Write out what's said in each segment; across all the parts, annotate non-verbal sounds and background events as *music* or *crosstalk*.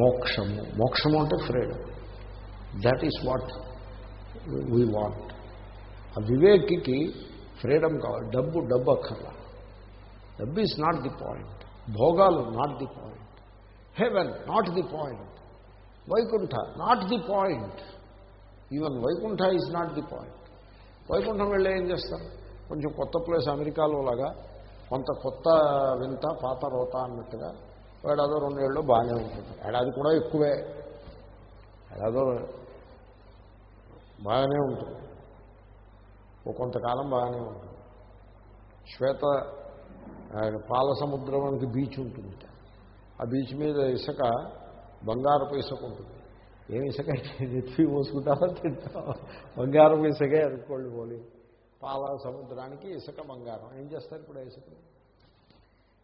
మోక్షము. మోక్షము అంటే freedom. That is what we want ఆ వివేకికి ఫ్రీడమ్ కావాలి. డబ్బు డబ్బు అక్కర్లా. డబ్బు ఈజ్ నాట్ ది పాయింట్ భోగాలు not the point heaven not the point Vaikuntha not the point even Vaikuntha is not the point Vaikuntham వెళ్ళి ఏం చేస్తారు? కొంచెం కొత్త ప్లేస్ అమెరికాలో లాగా కొంత కొత్త వింత పాత రోత అన్నట్టుగా ఏడాదో రెండేళ్ళు బాగానే ఉంటుంది. ఏడాది కూడా ఎక్కువే. ఏడాదో బాగానే ఉంటుంది. ఓ కొంతకాలం బాగానే ఉంటుంది. శ్వేత పాల సముద్రం అనేది బీచ్ ఉంటుంది. ఆ బీచ్ మీద ఇసుక బంగారపు ఇసుక ఉంటుంది. ఏమి ఇసుక నెత్తి మోసుకుంటావో తింటాం బంగారపు ఇసుకే అనుకోండి పోలి పాల సముద్రానికి ఇసుక బంగారం. ఏం చేస్తారు ఇప్పుడు ఇసుక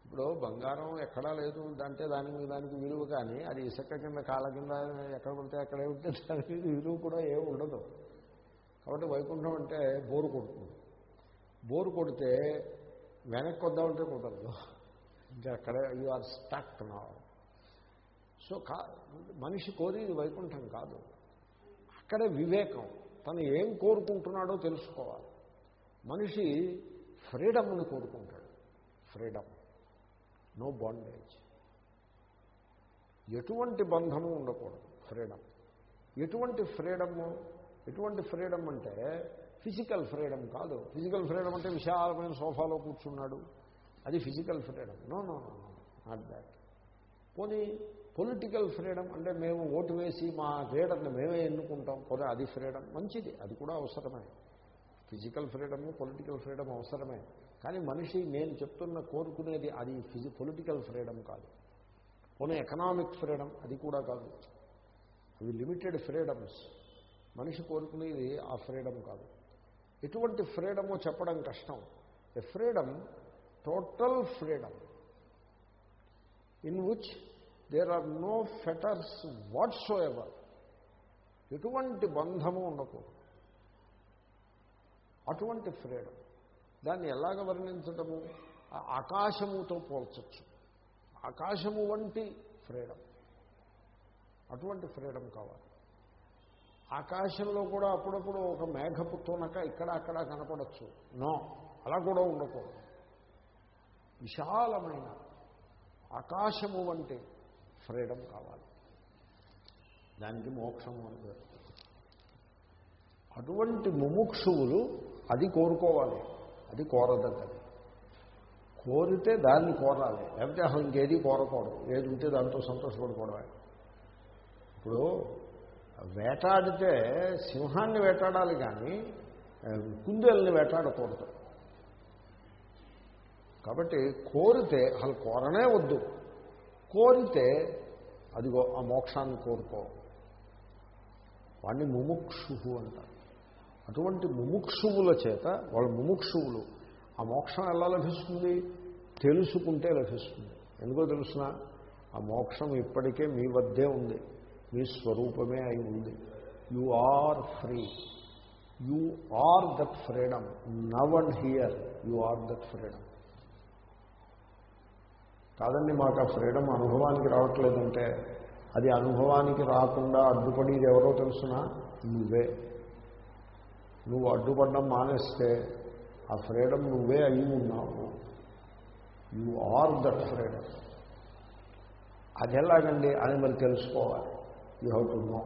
ఇప్పుడు బంగారం ఎక్కడా లేదు అంటే దాని దానికి విలువ కానీ అది ఇసుక కింద కాళ్ళ కింద ఎక్కడ పడితే అక్కడే ఉంటే దానికి విలువ కూడా ఏమి ఉండదు. కాబట్టి వైకుంఠం అంటే బోరు కొడుతుంది. బోరు కొడితే వెనక్కి వద్దామంటే కుదరదు. ఇంకా అక్కడే యు ఆర్ స్టక్ నా సో కా మనిషి కోరేది వైకుంఠం కాదు. అక్కడే వివేకం. తను ఏం కోరుకుంటున్నాడో తెలుసుకోవాలి. మనిషి ఫ్రీడమ్ని కోరుకుంటాడు. ఫ్రీడమ్. No bondage. ఎటువంటి బంధము ఉండకూడదు. ఫ్రీడమ్. ఎటువంటి ఫ్రీడము ఎటువంటి ఫ్రీడమ్ అంటే ఫిజికల్ ఫ్రీడమ్ కాదు. ఫిజికల్ ఫ్రీడమ్ అంటే విశాలమైన సోఫాలో కూర్చున్నాడు. అది physical freedom. No no no not that పోనీ పొలిటికల్ ఫ్రీడమ్ అంటే మేము ఓటు వేసి మా లీడర్ని మేమే ఎన్నుకుంటాం. పోతే అది ఫ్రీడమ్. మంచిది. అది కూడా అవసరమే. ఫిజికల్ ఫ్రీడమ్ పొలిటికల్ ఫ్రీడమ్ అవసరమే. కానీ మనిషి నేను చెప్తున్న కోరుకునేది అది ఫిజి పొలిటికల్ ఫ్రీడమ్ కాదు. పోనీ ఎకనామిక్ ఫ్రీడమ్ అది కూడా కాదు. అవి లిమిటెడ్ ఫ్రీడమ్స్ మనిషి కోరుకునేది ఆ ఫ్రీడమ్ కాదు. ఎటువంటి ఫ్రీడమో చెప్పడం కష్టం. A freedom total freedom in which there are no fetters whatsoever ఎటువంటి బంధము ఉండకూడదు. అటువంటి ఫ్రీడమ్ దాన్ని ఎలాగ వర్ణించటము? ఆకాశముతో పోల్చచ్చు. ఆకాశము వంటి ఫ్రీడమ్. అటువంటి ఫ్రీడమ్ కావాలి. ఆకాశంలో కూడా అప్పుడప్పుడు ఒక మేఘపు తూనక ఇక్కడ అక్కడ కనపడచ్చు. నో అలా కూడా ఉండకూడదు. విశాలమైన ఆకాశము వంటి ఫ్రీడమ్ కావాలి. దానికి మోక్షము అని అటువంటి ముముక్షువులు అది కోరుకోవాలి. అది కోరదగ్గది కోరితే దాన్ని కోరాలి. లేకపోతే అసలు ఇంకేది కోరకూడదు. ఏది ఉంటే దాంతో సంతోషపడకూడదు ఇప్పుడు వేటాడితే సింహాన్ని వేటాడాలి కానీ కుందేల్ని వేటాడకూడదు. కాబట్టి కోరితే అసలు కోరనే వద్దు. కోరితే అదిగో ఆ మోక్షాన్ని కోరుకో. వాడిని ముముక్షు అంటారు. అటువంటి ముముక్షువుల చేత వాళ్ళ ముముక్షువులు. ఆ మోక్షం ఎలా లభిస్తుంది? తెలుసుకుంటే లభిస్తుంది. ఎందుకో తెలుసిన? ఆ మోక్షం ఇప్పటికే మీ వద్దే ఉంది. మీ స్వరూపమే అయి ఉంది. You are free you are that freedom now and here you are that freedom కాదండి మాకు ఆ ఫ్రీడమ్ అనుభవానికి రావట్లేదంటే అది అనుభవానికి రాకుండా అడ్డుపడేది ఎవరో తెలుసునా? నువ్వే. నువ్వు అడ్డుపడడం మానేస్తే ఆ ఫ్రీడమ్ నువ్వే అయి ఉన్నావు. యు ఆర్ దట్ ఫ్రీడమ్ అది ఎలాగండి అని మరి తెలుసుకోవాలి. యూ హెవ్ టు నో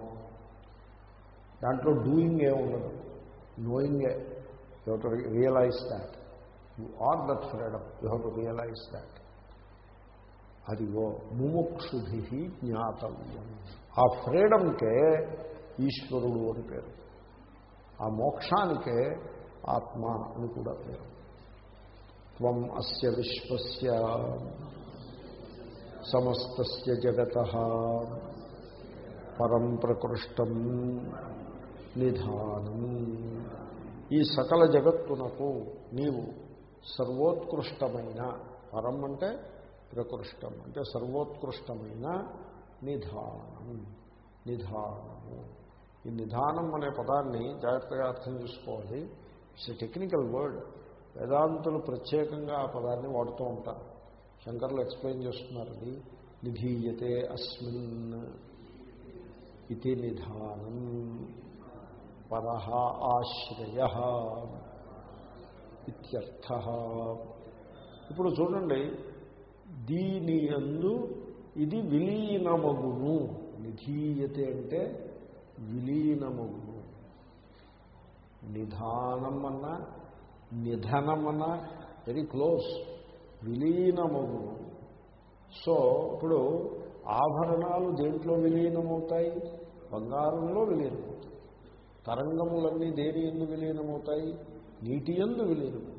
దాంట్లో డూయింగ్ ఏ ఉండదు. నోయింగే you have to realise that you are that freedom you have to realise that అదిగో ముముక్షుభి జ్ఞాతవ్యం. ఆ ఫ్రీడమ్కే ఈశ్వరుడు అని పేరు. ఆ మోక్షానికే ఆత్మ అని కూడా పేరు. త్వం అస్య విశ్వస్య సమస్త జగత పరం ప్రకృష్టం నిధానం. ఈ సకల జగత్తునకు నీవు సర్వోత్కృష్టమైన పరం అంటే ప్రకృష్టం అంటే సర్వోత్కృష్టమైన నిధానం నిధానము. ఈ నిధానం అనే పదాన్ని జాగ్రత్తగా అర్థం చేసుకోవాలి. ఇట్స్ ఎ టెక్నికల్ వర్డ్ వేదాంతులు ప్రత్యేకంగా ఆ పదాన్ని వాడుతూ ఉంటారు. శంకర్లు ఎక్స్ప్లెయిన్ చేస్తున్నారు నిధీయతే అస్మిన్ ఇది నిధానం పరహ ఆశ్రయ ఇత్యర్థ. ఇప్పుడు చూడండి దీని అందు ఇది విలీనమగును. నిధీయతే అంటే విలీనమగును నిధానం అన్నా నిధనం అన్నా వెరీ క్లోజ్ విలీనమగును సో ఇప్పుడు ఆభరణాలు దేంట్లో విలీనమవుతాయి? బంగారంలో విలీనమవుతాయి. తరంగములన్నీ దేని ఎందు విలీనమవుతాయి? నీటి ఎందు విలీనమవుతాయి.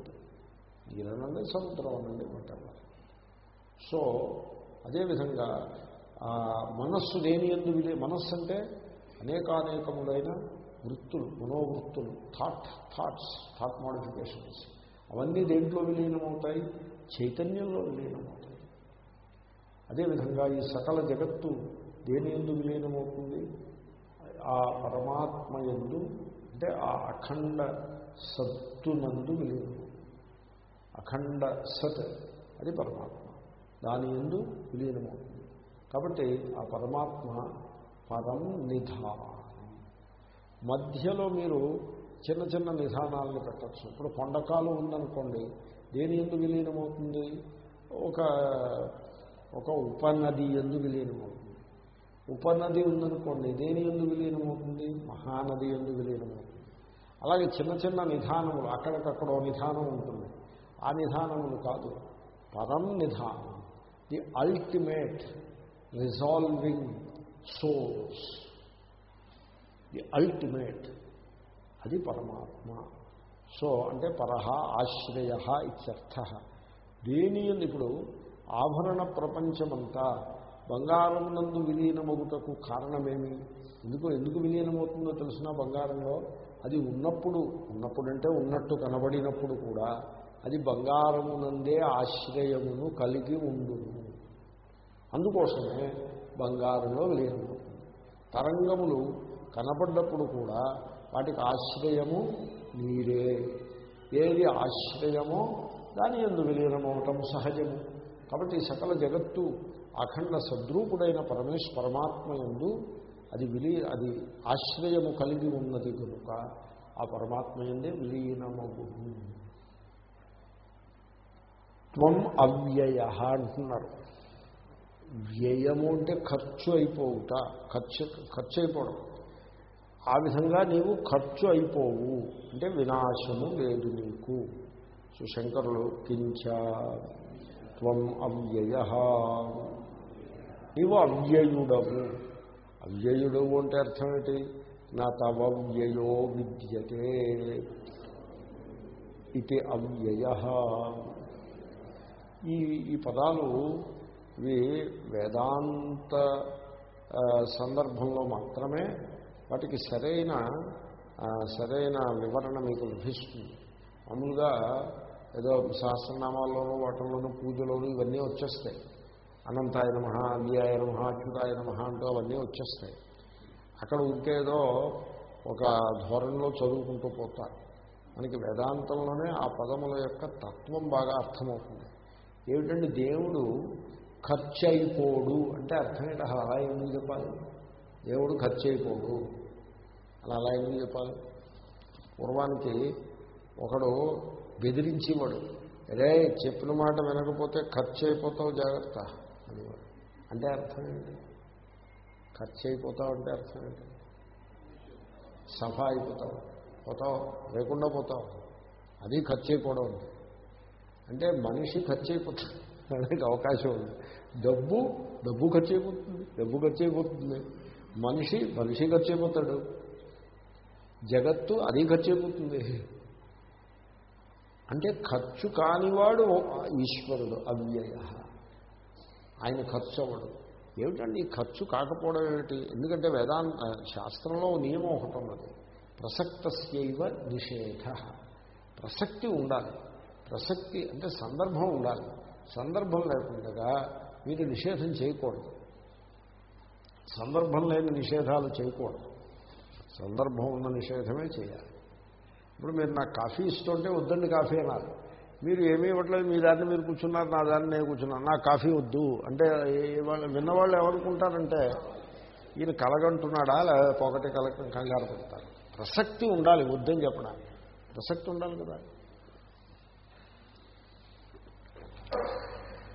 నీరనండి సముద్రం అనండి whatever. సో అదేవిధంగా ఆ మనస్సు దేని ఎందు విలీ మనస్సు అంటే అనేకానేకములైన వృత్తులు మనోవృత్తులు థాట్ థాట్స్ థాట్ మోడిఫికేషన్స్ అవన్నీ దేంట్లో విలీనమవుతాయి? చైతన్యంలో విలీనమవుతాయి. అదేవిధంగా ఈ సకల జగత్తు దేని ఎందు విలీనమవుతుంది? ఆ పరమాత్మ ఎందు అంటే ఆ అఖండ సత్తునందు విలీనం అఖండ సత్ అది పరమాత్మ. దాని ఎందు విలీనమవుతుంది. కాబట్టి ఆ పరమాత్మ పరం నిధానం మధ్యలో మీరు చిన్న చిన్న నిధానాలను పెట్టచ్చు. ఇప్పుడు కొండకాలు ఉందనుకోండి దేని ఎందు విలీనమవుతుంది? ఒక ఒక ఉపనది ఎందు విలీనమవుతుంది. ఉపనది ఉందనుకోండి దేని ఎందు విలీనమవుతుంది? మహానది ఎందు విలీనమవుతుంది. అలాగే చిన్న చిన్న నిధానములు అక్కడికక్కడో నిధానం ఉంటుంది. ఆ నిధానములు కాదు. పరం నిధానం the ultimate resolving souls the ultimate అది పరమాత్మ. సో అంటే పరహ ఆశ్రయ ఇత్యర్థ. దేని ఇప్పుడు ఆభరణ ప్రపంచమంతా బంగారం నందు విలీనమగుటకు కారణమేమి? ఎందుకు ఎందుకు విలీనమవుతుందో తెలిసిన బంగారంలో? అది ఉన్నప్పుడు ఉన్నప్పుడంటే ఉన్నట్టు కనబడినప్పుడు కూడా అది బంగారమునందే ఆశ్రయమును కలిగి ఉండును. అందుకోసమే బంగారంలో విలీనమవుతుంది తరంగములు కనపడ్డప్పుడు కూడా వాటికి ఆశ్రయము మీరే. ఏది ఆశ్రయమో దాని ఎందు విలీనమవటం సహజము. కాబట్టి సకల జగత్తు అఖండ సద్రూపుడైన పరమేశ్ పరమాత్మ ఎందు అది విలీ అది ఆశ్రయము కలిగి ఉన్నది కనుక ఆ పరమాత్మ ఎందే విలీనమగు త్వం అవ్యయ అంటున్నారు. వ్యయము అంటే ఖర్చు అయిపోవుట ఖర్చు ఖర్చు అయిపోవడం. ఆ విధంగా నీవు ఖర్చు అయిపోవు. అంటే వినాశము లేదు నీకు. సో శంకరులు కించ త్వం అవ్యయ. నీవు అవ్యయుడవు. అవ్యయుడవు అంటే అర్థం ఏంటి? నా తవ్యయో వ్యయో విద్యతే. ఇది అవ్యయ. ఈ ఈ పదాలు ఇవి వేదాంత సందర్భంలో మాత్రమే వాటికి సరైన సరైన వివరణ మీకు లభిస్తుంది. మామూలుగా ఏదో సహస్రనామాల్లోనూ వాటిల్లోనూ పూజలోనూ ఇవన్నీ వచ్చేస్తాయి. అనంతాయ నమ అవ్యాయ నమ అచ్యుతాయ నమ అంటూ అవన్నీ వచ్చేస్తాయి. అక్కడ ఉంటేదో ఒక ధోరణిలో చదువుకుంటూ పోతారు. మనకి వేదాంతంలోనే ఆ పదముల యొక్క తత్వం బాగా అర్థమవుతుంది. ఏమిటంటే దేవుడు ఖర్చు అయిపోడు అంటే అర్థం ఏంటి? అసలు అలా ఎందుకు చెప్పాలి? దేవుడు ఖర్చు అయిపోడు అలా అలా ఎందుకు చెప్పాలి? పూర్వానికి ఒకడు బెదిరించేవాడు. అరే చెప్పిన మాట వినకపోతే ఖర్చు అయిపోతావు జాగ్రత్త అనేవాడు. అంటే అర్థం ఏంటి? ఖర్చు అయిపోతావు అంటే అర్థం ఏంటి? సఫా అయిపోతావు. పోతావు లేకుండా పోతావు. అది ఖర్చు అయిపోవడం అంటే మనిషి ఖర్చు అయిపోతుంది *laughs* దానికి అవకాశం ఉంది. డబ్బు డబ్బు ఖర్చు అయిపోతుంది డబ్బు ఖర్చు అయిపోతుంది మనిషి మనిషి ఖర్చు అయిపోతాడు జగత్తు అది ఖర్చు అయిపోతుంది అంటే ఖర్చు కానివాడు ఈశ్వరుడు అవ్యయ. ఆయన ఖర్చు అవ్వడు ఏమిటండి ఈ ఖర్చు కాకపోవడం ఏమిటి? ఎందుకంటే వేదాంత శాస్త్రంలో నియమం ఒకటి ఉన్నది. ప్రసక్తస్యవ నిషేధ. ప్రసక్తి ఉండాలి. ప్రసక్తి అంటే సందర్భం ఉండాలి. సందర్భం లేకుండా వీటి నిషేధం చేయకూడదు. సందర్భం లేని నిషేధాలు చేయకూడదు. సందర్భం ఉన్న నిషేధమే చేయాలి. ఇప్పుడు మీరు నాకు కాఫీ ఇస్తుంటే వద్దండి కాఫీ అనాలి మీరు ఏమీ ఇవ్వట్లేదు మీ దాన్ని మీరు కూర్చున్నారు నా దాన్ని నేను కూర్చున్నాను. నాకు కాఫీ వద్దు. అంటే వాళ్ళు విన్నవాళ్ళు ఏమనుకుంటారంటే ఈయన కలగంటున్నాడా లేదా పొగటి కలగ కంగారు పడతారు. ప్రసక్తి ఉండాలి వద్దని చెప్పడానికి. ప్రసక్తి ఉండాలి కదా.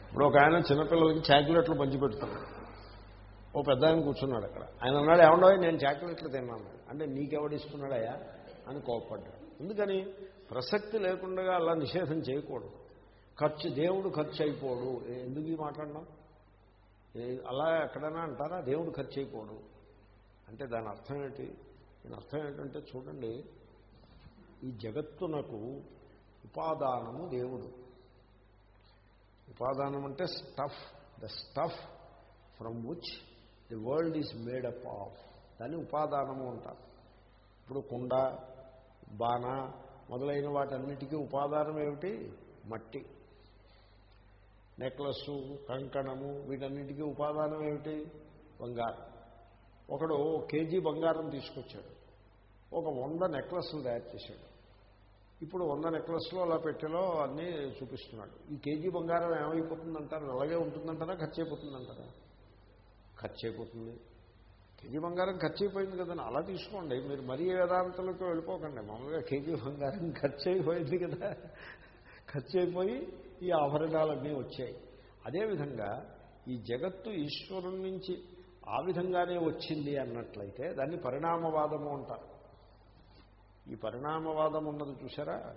ఇప్పుడు ఒక ఆయన చిన్నపిల్లలకి చాక్లెట్లు పంచిపెడుతున్నాడు ఓ పెద్ద ఆయన కూర్చున్నాడు అక్కడ. ఆయన అన్నాడు ఏమన్నా నేను చాక్లెట్లు తిన్నాను. అంటే నీకెవడిస్తున్నాడయా అని కోపడ్డాడు ఎందుకని? ప్రసక్తి లేకుండా అలా నిషేధం చేయకూడదు. ఖర్చు దేవుడు ఖర్చు అయిపోడు. ఏ- ఎందుకు ఈ మాట్లాడినాం అలా ఎక్కడైనా అంటారా? దేవుడు ఖర్చు అయిపోడు. అంటే దాని అర్థం ఏంటి? దాని అర్థం ఏంటంటే చూడండి ఈ జగత్తునకు ఉపాదానము దేవుడు. ఉపాదానం అంటే stuff the stuff from which the world is made up of దాన్ని ఉపాదానము అంటారు. ఇప్పుడు కుండ బాణ మొదలైన వాటన్నిటికీ ఉపాదానం ఏమిటి? మట్టి. నెక్లెస్సు కంకణము వీటన్నిటికీ ఉపాదానం ఏమిటి? బంగారం. ఒకడు కేజీ బంగారం తీసుకొచ్చాడు. ఒక వంద నెక్లెస్లు తయారు చేశాడు. ఇప్పుడు వంద నెక్లెస్లో అలా పెట్టెలో అన్నీ చూపిస్తున్నాడు. ఈ కేజీ బంగారం ఏమైపోతుందంటారు? అలాగే ఉంటుందంటారా? ఖర్చు అయిపోతుందంటారా ఖర్చు అయిపోతుంది కేజీ బంగారం ఖర్చు అయిపోయింది కదండి అలా తీసుకోండి. మీరు మరీ వేదాంతలకు వెళ్ళిపోకండి. మామూలుగా కేజీ బంగారం ఖర్చు అయిపోయింది కదా. ఖర్చు అయిపోయి ఈ ఆభరణాలన్నీ వచ్చాయి. అదేవిధంగా ఈ జగత్తు ఈశ్వరుని నుంచి ఆ విధంగానే వచ్చింది అన్నట్లయితే దాన్ని పరిణామవాదము అంటారు. ఈ పరిణామవాదం ఉన్నది చూసారా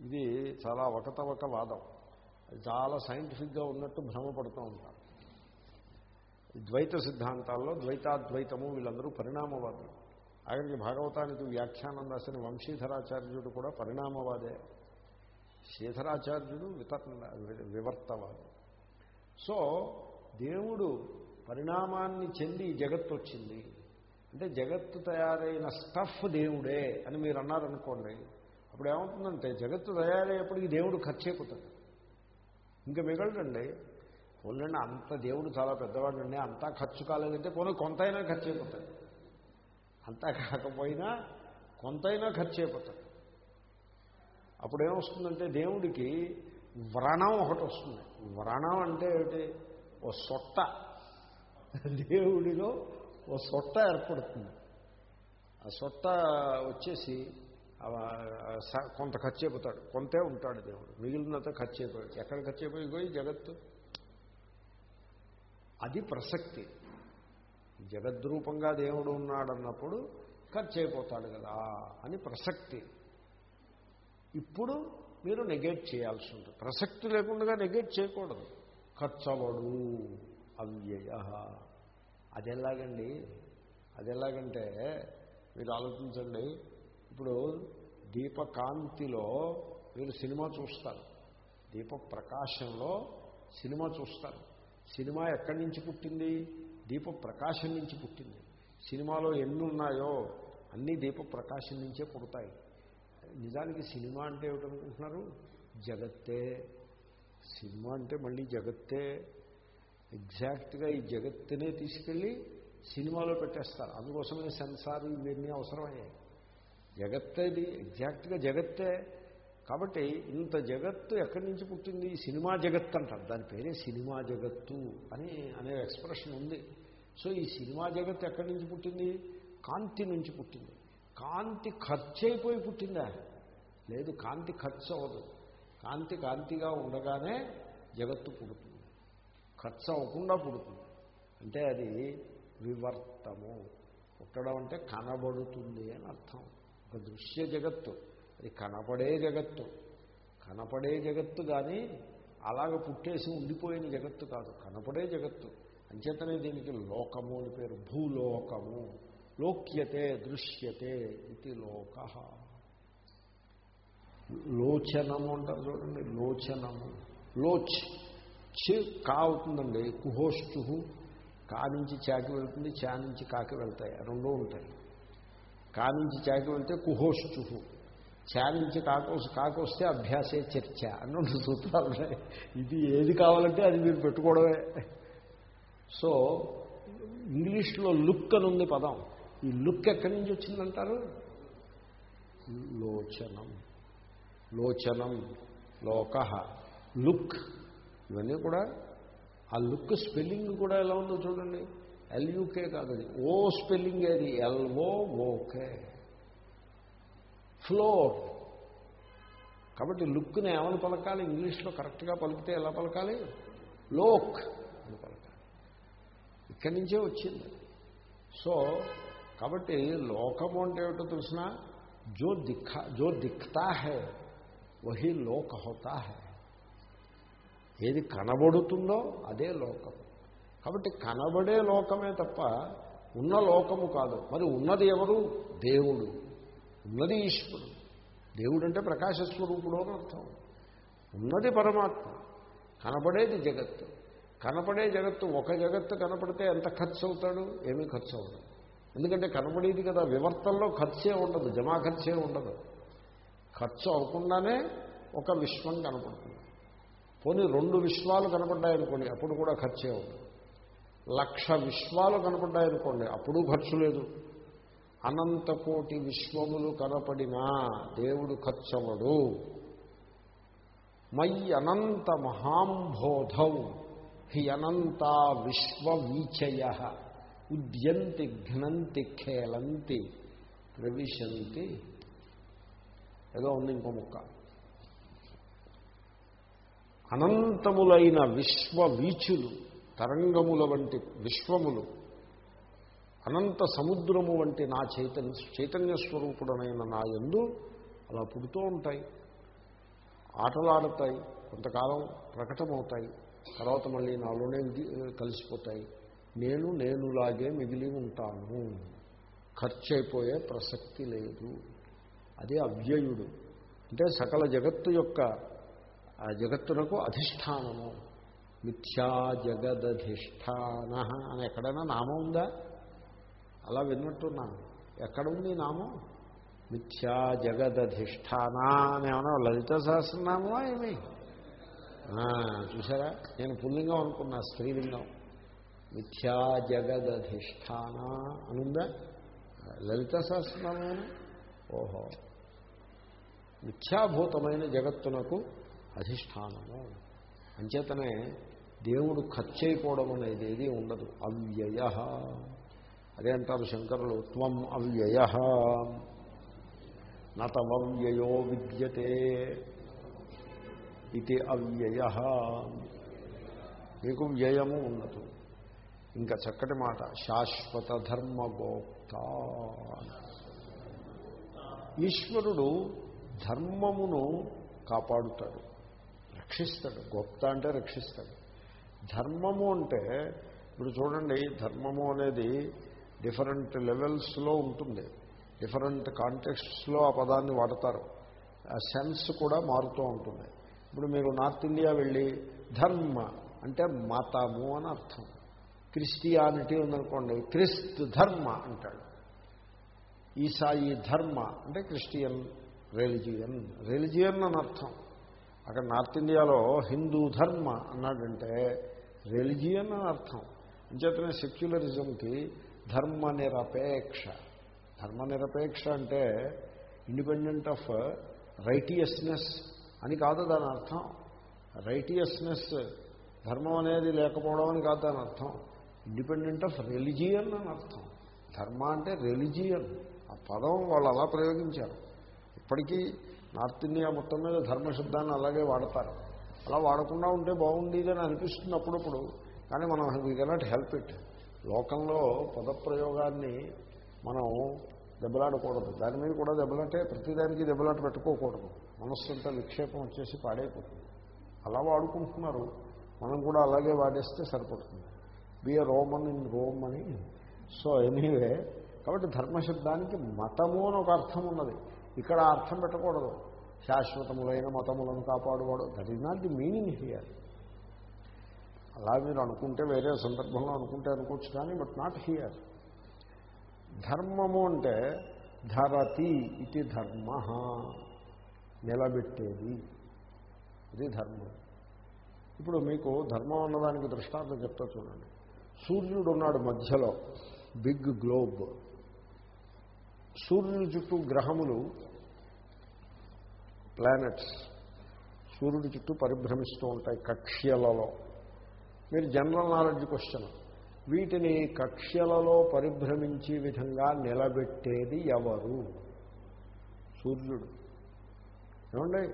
ఇది చాలా ఒకతవక వాదం. చాలా సైంటిఫిక్గా ఉన్నట్టు భ్రమపడుతూ ఉంటారు. ద్వైత సిద్ధాంతాల్లో ద్వైతాద్వైతము వీళ్ళందరూ పరిణామవాదులు. అక్కడికి భాగవతానికి వ్యాఖ్యానం రాసిన వంశీధరాచార్యుడు కూడా పరిణామవాదే. శ్రీధరాచార్యుడు విత వివర్తవాదు. సో దేవుడు పరిణామాన్ని చెంది ఈ జగత్తు వచ్చింది అంటే జగత్తు తయారైన స్టఫ్ దేవుడే అని మీరు అన్నారనుకోండి అప్పుడు ఏమవుతుందంటే జగత్తు తయారయ్యేప్పటికి దేవుడు ఖర్చు అయిపోతాడు ఇంకా మిగలడండి పోలండి అంత దేవుడు చాలా పెద్దవాడండి అంతా ఖర్చు కాలేదంటే పోనీ కొంతైనా ఖర్చు అయిపోతాడు అంతా కాకపోయినా కొంతైనా ఖర్చు అయిపోతాడు అప్పుడు ఏమొస్తుందంటే దేవుడికి వ్రణం ఒకటి వస్తుంది. వ్రణం అంటే ఏమిటి? ఓ సొట్ట. దేవుడిలో ఓ సొట్ట ఏర్పడుతుంది. ఆ సొట్ట వచ్చేసి కొంత ఖర్చు అయిపోతాడు కొంతే ఉంటాడు దేవుడు. మిగిలినంత ఖర్చు అయిపోయాడు ఎక్కడ ఖర్చు అయిపోయిపోయి జగత్తు? అది ప్రసక్తి. జగద్రూపంగా దేవుడు ఉన్నాడన్నప్పుడు ఖర్చు అయిపోతాడు కదా అని ప్రసక్తి. ఇప్పుడు మీరు నెగేట్ చేయాల్సి ఉంటుంది. ప్రసక్తి లేకుండా నెగేట్ చేయకూడదు. ఖర్చవడు అవ్యయ. అది ఎలాగండి అది ఎలాగంటే మీరు ఆలోచించండి. ఇప్పుడు దీపకాంతిలో మీరు సినిమా చూస్తారు. దీప ప్రకాశంలో సినిమా చూస్తారు. సినిమా ఎక్కడి నుంచి పుట్టింది? దీప ప్రకాశం నుంచి పుట్టింది. సినిమాలో ఎన్ని ఉన్నాయో అన్నీ దీప ప్రకాశం నుంచే పుడతాయి. నిజానికి సినిమా అంటే ఏమిటనుకుంటున్నారు? జగత్తే. సినిమా అంటే మళ్ళీ జగత్తే. ఎగ్జాక్ట్గా ఈ జగత్తునే తీసుకెళ్ళి సినిమాలో పెట్టేస్తారు. అందుకోసమే సెన్సార్ ఇవన్నీ అవసరమయ్యాయి. జగత్తేది ఎగ్జాక్ట్గా జగత్తే. కాబట్టి ఇంత జగత్తు ఎక్కడి నుంచి పుట్టింది? సినిమా జగత్తు అంటారు. దాని పేరే సినిమా జగత్తు అని అనే ఎక్స్ప్రెషన్ ఉంది. సో ఈ సినిమా జగత్తు ఎక్కడి నుంచి పుట్టింది? కాంతి నుంచి పుట్టింది. కాంతి ఖర్చు అయిపోయి పుట్టిందా? లేదు కాంతి ఖర్చు అవ్వదు కాంతి కాంతిగా ఉండగానే జగత్తు పుడుతుంది. ఖర్చు అవ్వకుండా పుడుతుంది. అంటే అది వివర్తము. పుట్టడం అంటే కనబడుతుంది అని అర్థం. ఒక దృశ్య జగత్తు. అది కనపడే జగత్తు. కనపడే జగత్తు కానీ అలాగ పుట్టేసి ఉండిపోయిన జగత్తు కాదు. కనపడే జగత్తు. అంచేతనే దీనికి లోకము అని పేరు. భూలోకము. లోక్యతే దృశ్యతే ఇది లోక. లోచనము అంటారు చూడండి. లోచనము. లోచ్. చి కా అవుతుందండి కుహోష్టుహు కా నుంచి చాకి వెళ్తుంది చా నుంచి కాకి వెళ్తాయి రెండూ ఉంటాయి. కా నుంచి చాకి వెళ్తే కుహోష్టుహు చా నుంచి కాకు కాకొస్తే అభ్యాసే చర్చ అని రెండు సూత్రాలు ఇది ఏది కావాలంటే అది మీరు పెట్టుకోవడమే. సో ఇంగ్లీష్లో లుక్ అని ఉంది పదం. ఈ లుక్ ఎక్కడి నుంచి వచ్చిందంటారు? లోచనం. లోచనం లోక. లుక్ ఇవన్నీ కూడా ఆ లుక్ స్పెల్లింగ్ కూడా ఎలా ఉందో చూడండి. ఎల్యూకే కాదు అది ఓ స్పెల్లింగ్ అది ఎల్ఓ ఓకే. ఫ్లోర్. కాబట్టి లుక్ని ఏమని పలకాలి? ఇంగ్లీష్లో కరెక్ట్గా పలికితే ఎలా పలకాలి? లోక్ అని పలకాలి. ఇక్కడి నుంచే వచ్చింది. సో కాబట్టి లోకము అంటే ఏమిటో తెలిసిన జో దిఖా జో దిఖతా హే వహి లోక హోతా హే. ఏది కనబడుతుందో అదే లోకం. కాబట్టి కనబడే లోకమే తప్ప ఉన్న లోకము కాదు. మరి ఉన్నది ఎవరు? దేవుడు. ఉన్నది ఈశ్వరుడు. దేవుడు అంటే ప్రకాశస్వరూపుడు అని అర్థం. ఉన్నది పరమాత్మ. కనపడేది జగత్తు. కనపడే జగత్తు ఒక జగత్తు కనపడితే ఎంత ఖర్చు అవుతాడు ఏమీ ఖర్చు అవ్వదు ఎందుకంటే కనపడేది కదా వివర్తల్లో ఖర్చే ఉండదు జమా ఖర్చే ఉండదు. ఖర్చు అవ్వకుండానే ఒక విశ్వం కనపడుతుంది. పోనీ రెండు విశ్వాలు కనపడ్డాయనుకోండి అప్పుడు కూడా ఖర్చే ఉంది. లక్ష విశ్వాలు కనపడ్డాయనుకోండి అప్పుడు ఖర్చు లేదు. అనంత కోటి విశ్వములు కనపడినా దేవుడు ఖర్చవడు మై అనంత మహాంబోధౌ హి అనంత విశ్వవీచయ. ఉద్యంతి ఘ్నంతి ఖేలంతి ప్రవిశంతి. ఏదో ఉంది ఇంకో ముక్క. అనంతములైన విశ్వవీచులు తరంగముల వంటి విశ్వములు అనంత సముద్రము వంటి నా చైతన్య చైతన్య స్వరూపుడనైన నా ఎందు అలా పుడుతూ ఉంటాయి. ఆటలాడతాయి కొంతకాలం ప్రకటమవుతాయి తర్వాత మళ్ళీ నాలోనే కలిసిపోతాయి. నేను నేనులాగే మిగిలి ఉంటాను. ఖర్చు అయిపోయే ప్రసక్తి లేదు. అదే అవ్యయుడు. అంటే సకల జగత్తు యొక్క ఆ జగత్తునకు అధిష్టానము. మిథ్యా జగదధిష్టాన అని ఎక్కడైనా నామం ఉందా? అలా విన్నట్టున్నాను. ఎక్కడ ఉంది నామం? మిథ్యా జగదధిష్టాన అని ఏమన్నా లలిత సహస్రనామా ఏమి? చూసారా? నేను పుల్లింగం అనుకున్నా స్త్రీలింగం. మిథ్యా జగదధిష్టాన అనుందా? లలిత సహస్రనామేనా ఓహో. మిథ్యాభూతమైన జగత్తునకు అధిష్టానము. అంచేతనే దేవుడు ఖర్చు అయిపోవడం అనేది ఏది ఉండదు. అవ్యయ. అదే అంటారు శంకరులు త్వం అవ్యయ. నతమవ్యయో విద్యతే ఇది అవ్యయ. మీకు వ్యయము ఉండదు. ఇంకా చక్కటి మాట శాశ్వత ధర్మగోప్త ఈశ్వరుడు ధర్మమును కాపాడుతాడు. రక్షిస్తాడు గొప్ప అంటే రక్షిస్తాడు. ధర్మము అంటే ఇప్పుడు చూడండి ధర్మము అనేది డిఫరెంట్ లెవెల్స్లో ఉంటుంది. డిఫరెంట్ కాంటెక్స్ట్లో ఆ పదాన్ని వాడతారు. ఆ సెన్స్ కూడా మారుతూ ఉంటుంది. ఇప్పుడు మీరు నార్త్ ఇండియా వెళ్ళి ధర్మ అంటే మతము అని అర్థం. క్రిస్టియానిటీ ఉందనుకోండి క్రిస్త్ ధర్మ అంటాడు. ఈసాయి ధర్మ అంటే క్రిస్టియన్ రిలిజియన్. రిలిజియన్ అని అర్థం. అక్కడ నార్త్ ఇండియాలో హిందూ ధర్మ అన్నాడంటే రిలిజియన్ అని అర్థం. అంచేతనే సెక్యులరిజంకి ధర్మ నిరపేక్ష. ధర్మ నిరపేక్ష అంటే ఇండిపెండెంట్ ఆఫ్ రైటియస్నెస్ అని కాదు దాని అర్థం. రైటియస్నెస్ ధర్మం అనేది లేకపోవడం అని కాదు దాని అర్థం. ఇండిపెండెంట్ ఆఫ్ రిలిజియన్ అని అర్థం. ధర్మ అంటే రిలిజియన్. ఆ పదం వాళ్ళు అలా ప్రయోగించారు. ఇప్పటికీ నార్త్ ఇండియా మొత్తం మీద ధర్మశబ్దాన్ని అలాగే వాడతారు. అలా వాడకుండా ఉంటే బాగుండేదని అని అనిపిస్తుంది అప్పుడప్పుడు. కానీ మనం వీ కెనాట్ హెల్ప్ ఇట్ లోకంలో పదప్రయోగాన్ని మనం దెబ్బలాడకూడదు. దాని మీద కూడా దెబ్బలంటే ప్రతిదానికి దెబ్బలాట పెట్టుకోకూడదు. మనస్సుంతా విక్షేపం వచ్చేసి పాడైపోతుంది. అలా వాడుకుంటున్నారు. మనం కూడా అలాగే వాడేస్తే సరిపడుతుంది. Be a Roman in Rome అని సో ఎనీవే కాబట్టి ధర్మశబ్దానికి మతము అని ఒక అర్థం ఉన్నది. ఇక్కడ అర్థం పెట్టకూడదు. శాశ్వతములైన మతములను కాపాడువాడు. That is not the meaning here అలా మీరు అనుకుంటే వేరే సందర్భంలో అనుకుంటే అనుకోవచ్చు కానీ బట్ నాట్ హియర్ ధర్మము అంటే ధరతి ఇది ధర్మ. నిలబెట్టేది. ఇది ధర్మం. ఇప్పుడు మీకు ధర్మం అన్నదానికి దృష్టాంతం చెప్తా చూడండి. సూర్యుడు ఉన్నాడు మధ్యలో. బిగ్ గ్లోబ్ సూర్యుని చుట్టూ గ్రహములు ప్లానెట్స్ సూర్యుడి చుట్టూ పరిభ్రమిస్తూ ఉంటాయి కక్ష్యలలో. మీరు జనరల్ నాలెడ్జ్ క్వశ్చన్ వీటిని కక్ష్యలలో పరిభ్రమించే విధంగా నిలబెట్టేది ఎవరు? సూర్యుడు. ఏమండి?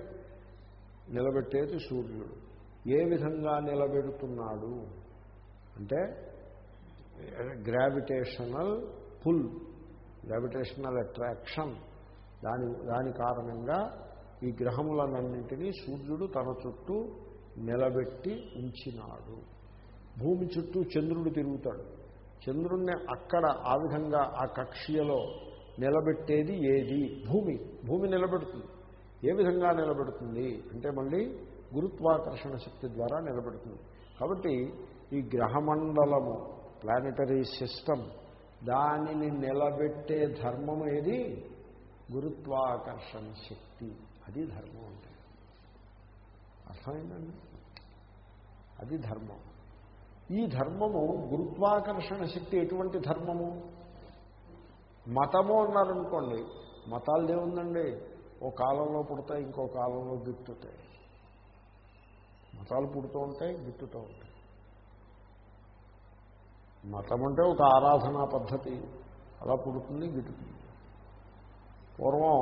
నిలబెట్టేది సూర్యుడు. ఏ విధంగా నిలబెడుతున్నాడు? అంటే గ్రావిటేషనల్ పుల్ గ్రావిటేషనల్ అట్రాక్షన్ దాని దాని కారణంగా ఈ గ్రహములన్నింటినీ సూర్యుడు తన చుట్టూ నిలబెట్టి ఉంచినాడు. భూమి చుట్టూ చంద్రుడు తిరుగుతాడు. చంద్రుణ్ణి అక్కడ ఆ విధంగా ఆ కక్ష్యలో నిలబెట్టేది ఏది? భూమి. భూమి నిలబెడుతుంది. ఏ విధంగా నిలబెడుతుంది? అంటే మళ్ళీ గురుత్వాకర్షణ శక్తి ద్వారా నిలబెడుతుంది. కాబట్టి ఈ గ్రహమండలము ప్లానిటరీ సిస్టమ్ దానిని నిలబెట్టే ధర్మం ఏది? గురుత్వాకర్షణ శక్తి. అది ధర్మం అంటే. అర్థమైందండి? అది ధర్మం. ఈ ధర్మము గురుత్వాకర్షణ శక్తి ఎటువంటి ధర్మము? మతము అన్నారనుకోండి మతాలు ఏముందండి ఓ కాలంలో పుడతాయి ఇంకో కాలంలో గిట్టుతాయి. మతాలు పుడుతూ ఉంటాయి గిట్టుతూ ఉంటాయి. మతం అంటే ఒక ఆరాధనా పద్ధతి. అలా పుడుతుంది గిట్టుతుంది పూర్వం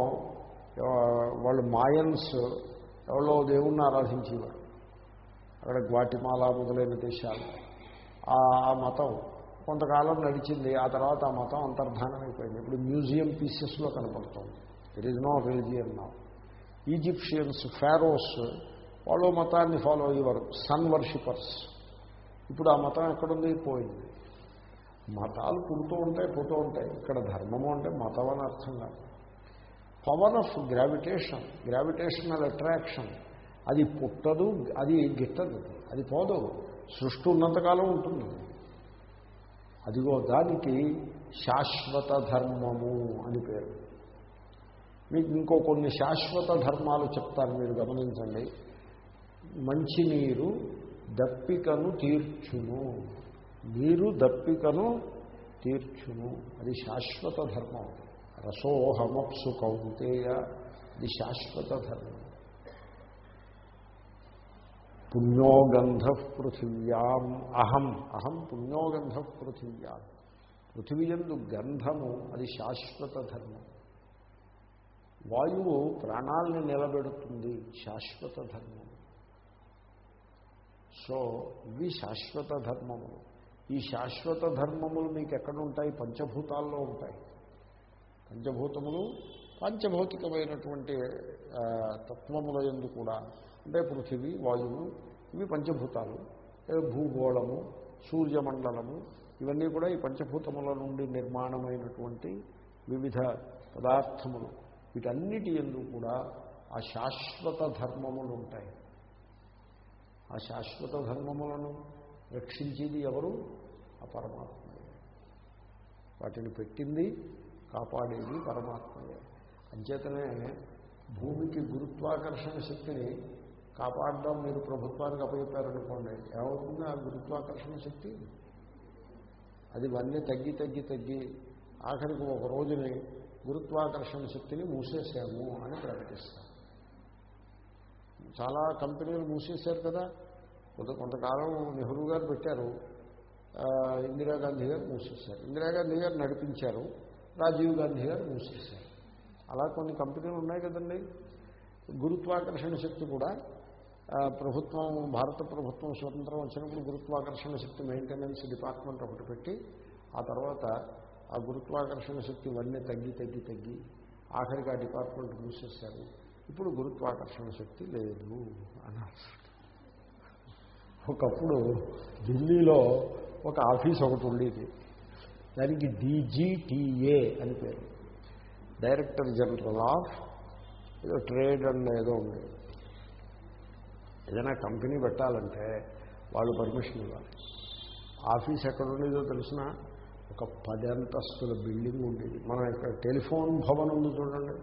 వాళ్ళు మాయన్స్ ఎవరో దేవుణ్ణి ఆరాధించేవారు. అక్కడ గ్వాటిమాలా మొదలైన దేశాలు. ఆ మతం కొంతకాలం నడిచింది. ఆ తర్వాత ఆ మతం అంతర్ధానం అయిపోయింది. ఇప్పుడు మ్యూజియం పీసెస్లో కనపడుతుంది. ఇట్ ఈజ్ నో రిలిజియన్ నా ఈజిప్షియన్స్ ఫారోస్ వాళ్ళు మతాన్ని ఫాలో అయ్యేవారు. సన్ వర్షిపర్స్ ఇప్పుడు ఆ మతం ఎక్కడుంది? పోయింది. మతాలు పుడుతూ ఉంటాయి పోతూ ఉంటాయి. ఇక్కడ ధర్మము అంటే మతం అని అర్థం కాదు. Power of gravitation gravitational attraction అది పుట్టదు అది గిట్టదు అది పోదు సృష్టి ఉన్నంతకాలం ఉంటుంది. అదిగో దానికి శాశ్వత ధర్మము అని పేరు. మీకు ఇంకో కొన్ని శాశ్వత ధర్మాలు చెప్తాను మీరు గమనించండి. మంచినీరు దప్పికను తీర్చును. నీరు దప్పికను తీర్చును. అది శాశ్వత ధర్మం. రసోహమప్సు కౌంతేయ. ఇది శాశ్వత ధర్మం. పుణ్యోగంధ పృథివ్యాం అహం. అహం పుణ్యోగంధ పృథివ్యాం పృథివీయందు గంధము అది శాశ్వత ధర్మం. వాయువు ప్రాణాలని నిలబెడుతుంది శాశ్వత ధర్మం. సో ఇవి శాశ్వత ధర్మములు. ఈ శాశ్వత ధర్మములు మీకు ఎక్కడుంటాయి పంచభూతాల్లో ఉంటాయి. పంచభూతములు పంచభౌతికమైనటువంటి తత్వముల ఎందు కూడా అంటే పృథివీ వాయువు ఇవి పంచభూతాలు. భూగోళము సూర్యమండలము ఇవన్నీ కూడా ఈ పంచభూతముల నుండి నిర్మాణమైనటువంటి వివిధ పదార్థములు. వీటన్నిటి ఎందు కూడా ఆ శాశ్వత ధర్మములు ఉంటాయి. ఆ శాశ్వత ధర్మములను రక్షించేది ఎవరు? ఆ పరమాత్మయే. వాటిని పెట్టింది కాపాడేది పరమాత్మయే. అంచేతనే భూమికి గురుత్వాకర్షణ శక్తిని కాపాడడం మీరు ప్రభుత్వానికి అప్పచెప్పారనుకోండి. ఏమవుతుంది? ఆ గురుత్వాకర్షణ శక్తి? అది ఇవన్నీ తగ్గి తగ్గి తగ్గి ఆఖరికి ఒక రోజుని గురుత్వాకర్షణ శక్తిని మూసేసాము అని ప్రకటిస్తాం చాలా కంపెనీలు మూసేశారు కదా? కొంత కొంతకాలం నెహ్రూ గారు పెట్టారు. ఇందిరాగాంధీ గారు మూసేశారు. ఇందిరాగాంధీ గారు నడిపించారు. రాజీవ్ గాంధీ గారు మూసేశారు. అలా కొన్ని కంపెనీలు ఉన్నాయి కదండి. గురుత్వాకర్షణ శక్తి కూడా ప్రభుత్వం భారత ప్రభుత్వం స్వతంత్రం వచ్చినప్పుడు గురుత్వాకర్షణ శక్తి మెయింటెనెన్స్ డిపార్ట్మెంట్ ఒకటి పెట్టి ఆ తర్వాత ఆ గురుత్వాకర్షణ శక్తి ఇవన్నీ తగ్గి తగ్గి తగ్గి ఆఖరికి ఆ డిపార్ట్మెంట్ మూసేశారు. ఇప్పుడు గురుత్వాకర్షణ శక్తి లేదు అన్నారు. ఒకప్పుడు ఢిల్లీలో ఒక ఆఫీస్ ఒకటి ఉండేది. దానికి డీజీటీఏ అని పేరు. డైరెక్టర్ జనరల్ ఆఫ్ ఏదో ట్రేడ్ అండ్ ఏదో ఉంది. ఏదైనా కంపెనీ పెట్టాలంటే వాళ్ళు పర్మిషన్ ఇవ్వాలి. ఆఫీస్ ఎక్కడ ఉండేదో తెలిసిన ఒక పది అంతస్తుల బిల్డింగ్ ఉండేది. మనం ఇక్కడ టెలిఫోన్ భవన్ ఉంది చూడండి.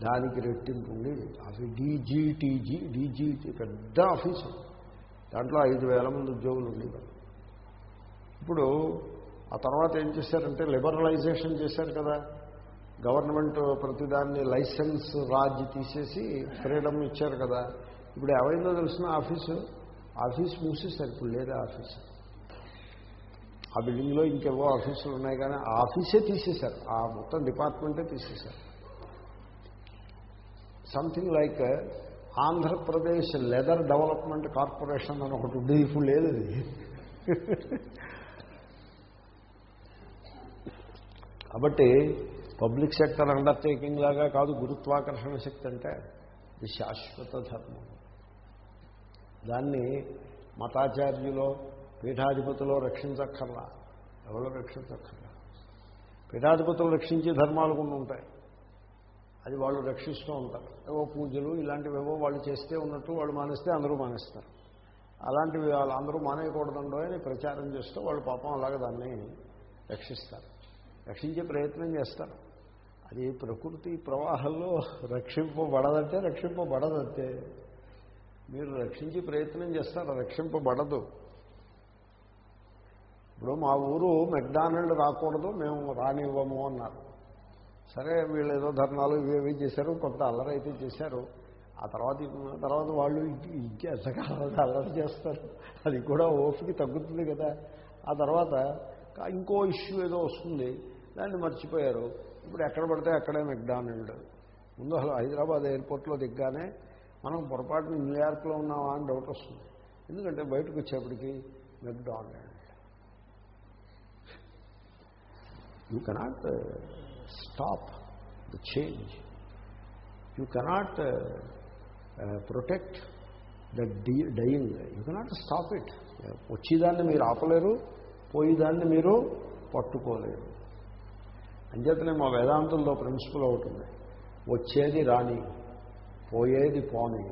దానికి రెట్టింపు ఉండేది. ఆఫీస్ డీజీటీజీ డీజీటీ పెద్ద ఆఫీసు దాంట్లో ఐదు వేల మంది ఉద్యోగులు ఉండేవారు. ఇప్పుడు ఆ తర్వాత ఏం చేశారంటే లిబరలైజేషన్ చేశారు కదా. గవర్నమెంట్ ప్రతిదాన్ని లైసెన్స్ రాజ్ తీసేసి ఫ్రీడమ్ ఇచ్చారు కదా. ఇప్పుడు ఏమైందో తెలిసిన ఆఫీసు ఆఫీస్ మూసేస్తారు ఇప్పుడు లేదా ఆఫీసు. ఆ బిల్డింగ్లో ఇంకెవో ఆఫీసులు ఉన్నాయి కానీ ఆ ఆఫీసే తీసేశారు. ఆ మొత్తం డిపార్ట్మెంటే తీసేశారు. Something like Andhra Pradesh leather development corporation అని ఒకటి ఉండేది ఇప్పుడు లేదు అది కాబట్టి పబ్లిక్ సెక్టర్ అండర్టేకింగ్ లాగా కాదు గురుత్వాకర్షణ శక్తి అంటే ఇది శాశ్వత ధర్మం. దాన్ని మతాచార్యులో పీఠాధిపతిలో రక్షించక్కర్లా. ఎవరో రక్షించక్కర్లా? పీఠాధిపతులు రక్షించే ధర్మాలు కొన్ని ఉంటాయి. అది వాళ్ళు రక్షిస్తూ ఉంటారు. ఏవో పూజలు ఇలాంటివి ఏవో వాళ్ళు చేస్తే ఉన్నట్టు వాళ్ళు మానేస్తే అందరూ మానేస్తారు. అలాంటివి వాళ్ళు అందరూ మానేయకూడదండో అని ప్రచారం చేస్తూ వాళ్ళు పాపం అలాగే దాన్ని రక్షిస్తారు. రక్షించే ప్రయత్నం చేస్తారు. అది ప్రకృతి ప్రవాహంలో రక్షింపబడదంటే రక్షింపబడదంతే. మీరు రక్షించే ప్రయత్నం చేస్తారు రక్షింపబడదు. ఇప్పుడు మా ఊరు మెక్డానల్డ్ రాకూడదు మేము రానివ్వము అన్నారు. సరే వీళ్ళు ఏదో ధర్నాలు ఇవి ఇవి చేశారు కొంత అల్లరి అయితే చేశారు. ఆ తర్వాత తర్వాత వాళ్ళు ఇంకెంతగా అల్లరి చేస్తారు. అది కూడా ఓపిక తగ్గుతుంది కదా. ఆ తర్వాత ఇంకో ఇష్యూ ఏదో వస్తుంది. దాన్ని మర్చిపోయారు. ఇప్పుడు ఎక్కడ పడితే అక్కడే మెక్డానల్డ్. ముందు అసలు హైదరాబాద్ ఎయిర్పోర్ట్లో దిగ్గానే మనం పొరపాటున న్యూయార్క్లో ఉన్నామా అని డౌట్ వస్తుంది. ఎందుకంటే బయటకు వచ్చేప్పటికి McDonald. You cannot stop the change you cannot protect the the dying you cannot stop it వచ్చేదాన్ని మీరు ఆపలేరు పోయేదాన్ని మీరు పట్టుకోలేరు. అంచేతనే మా వేదాంతంలో ప్రిన్సిపల్ అవుతుంది వచ్చేది రాని పోయేది పోని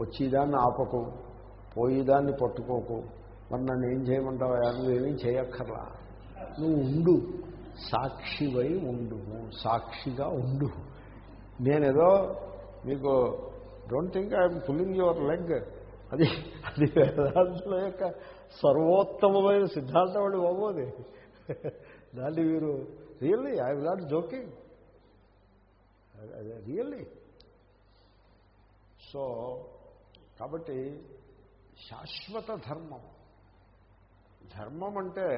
వచ్చేదాన్ని ఆపకు పోయేదాన్ని పట్టుకోకు. మరి నన్ను ఏం చేయమంటావు నువ్వేమీ చేయక్కర్లా. నువ్వు ఉండు. సాక్షివై ఉండు సాక్షిగా ఉండు. నేనేదో మీకు don't think I'm pulling your leg అది అది వేదాంతుల యొక్క సర్వోత్తమమైన సిద్ధాంతం వాడు బాబోది దాన్ని మీరు రియల్లీ ఐ నాట్ జోకింగ్ అదే రియల్లీ సో కాబట్టి శాశ్వత ధర్మం. ధర్మం అంటే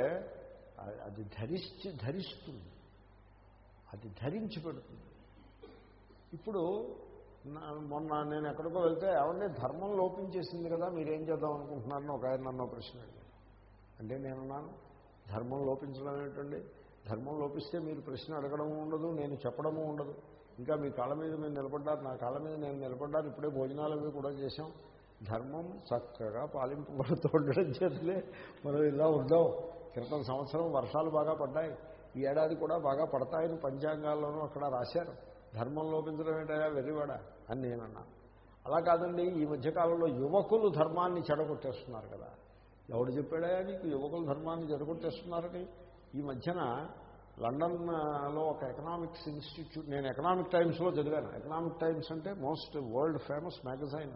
అది ధరిస్తే ధరిస్తుంది. అది ధరించి పెడుతుంది ఇప్పుడు మొన్న నేను ఎక్కడికో వెళ్తే ఎవరిని ధర్మం లోపించేసింది కదా మీరేం చేద్దాం అనుకుంటున్నారని ఒక ఆయన నన్ను ప్రశ్న అంటే నేనున్నాను? ధర్మం లోపించడం ఏంటండి ధర్మం లోపిస్తే మీరు ప్రశ్న అడగడము ఉండదు నేను చెప్పడము ఉండదు. ఇంకా మీ కాళ్ళ మీద మీరు నిలబడ్డారు నా కాళ్ళ మీద నేను నిలబడ్డాను ఇప్పుడే భోజనాలు అవి కూడా చేశాం. ధర్మం చక్కగా పాలింపబడుతూ ఉండడం చేతులే మనం ఇలా ఉందాం. క్రితం సంవత్సరం వర్షాలు బాగా పడ్డాయి. ఈ ఏడాది కూడా బాగా పడతాయని పంచాంగాల్లోనూ అక్కడ రాశారు. ధర్మం లోపించడం ఏంటయా వెర్రివాడ అని నేనన్నాను అలా కాదండి ఈ మధ్యకాలంలో యువకులు ధర్మాన్ని చెడగొట్టేస్తున్నారు కదా. ఎవడు చెప్పాడా నీకు? యువకులు ధర్మాన్ని చెడగొట్టేస్తున్నారని. ఈ మధ్యన లండన్లో ఒక ఎకనామిక్స్ ఇన్స్టిట్యూట్ నేను ఎకనామిక్ టైమ్స్లో చదివాను. ఎకనామిక్ టైమ్స్ అంటే మోస్ట్ వరల్డ్ ఫేమస్ మ్యాగజైన్.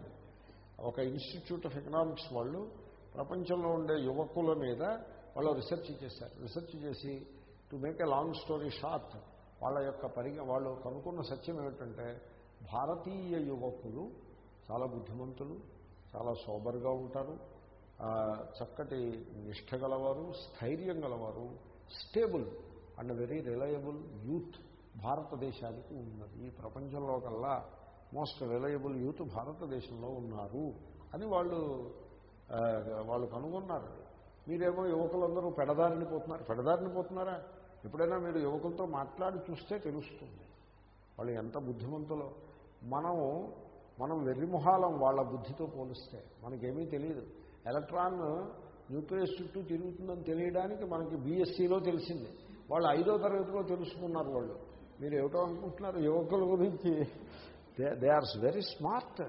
ఒక ఇన్స్టిట్యూట్ ఆఫ్ ఎకనామిక్స్ వాళ్ళు ప్రపంచంలో ఉండే యువకుల మీద వాళ్ళు రీసెర్చ్ చేశారు. రీసెర్చ్ చేసి to make a long story short వాళ్ళ యొక్క పరిగ వాళ్ళు కనుక్కున్న సత్యం ఏమిటంటే భారతీయ యువకులు చాలా బుద్ధిమంతులు చాలా సోబర్గా ఉంటారు చక్కటి నిష్ట గలవారు స్థైర్యం గలవారు stable and very reliable youth భారతదేశానికి ఉన్నది. ఈ ప్రపంచంలో కల్లా మోస్ట్ రిలయబుల్ యూత్ భారతదేశంలో ఉన్నారు అని వాళ్ళు వాళ్ళు కనుగొన్నారు. మీరేమో యువకులందరూ పెడదారిని పోతున్నారు. పెడదారిని పోతున్నారా? ఎప్పుడైనా మీరు యువకులతో మాట్లాడి చూస్తే తెలుస్తుంది. వాళ్ళు ఎంత బుద్ధిమంతులో. మనం మనం వెర్రిమొహాలం వాళ్ళ బుద్ధితో పోలిస్తే మనకేమీ తెలియదు ఎలక్ట్రాన్ న్యూక్లియస్ చుట్టూ తిరుగుతుందని తెలియడానికి మనకి బీఎస్సీలో తెలిసింది. వాళ్ళు ఐదో తరగతిలో తెలుసుకున్నారు వాళ్ళు. మీరు ఏమిటో అనుకుంటున్నారు? యువకుల గురించి. They are very smart.